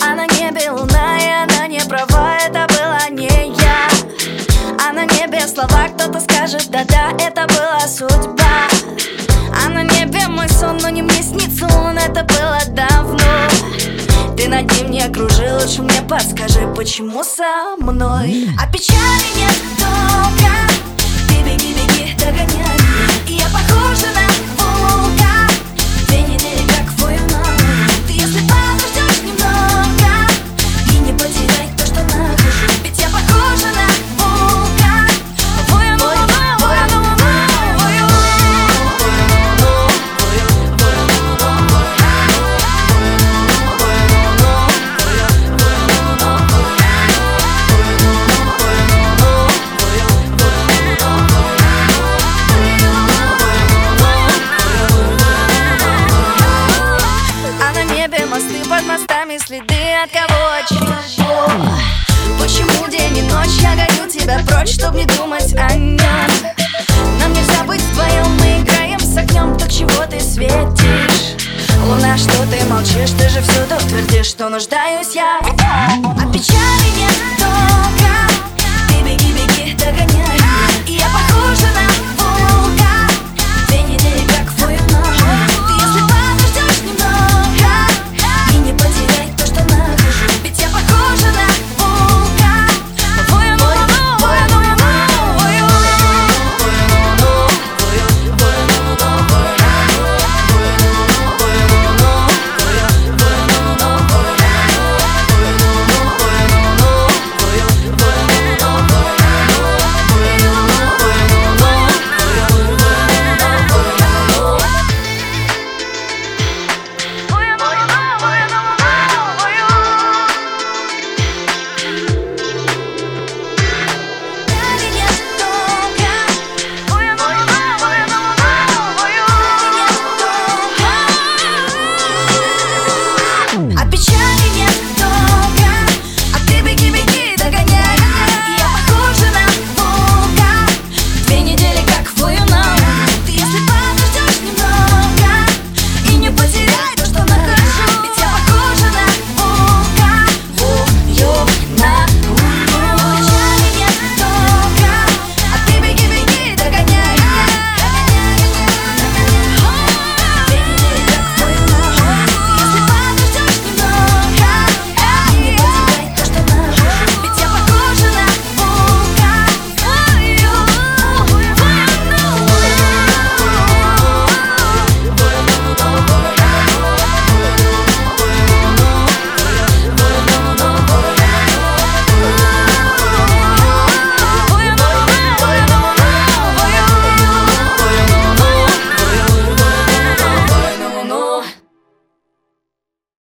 Она не белая, и она не права, это была не я. А на небе слова кто-то скажет, да-да, это была судьба А на небе мой сон, но не мне снится он, это было давно. Ты над ним не окружил, лучше мне подскажи, почему со мной? А печали нет от кого чего Почему день и ночь я гоню тебя прочь, чтоб не думать о нем Нам нельзя быть вдвоем, мы играем с огнем, так чего ты светишь? Луна, что ты молчишь, ты же всюду твердишь, что нуждаюсь я. А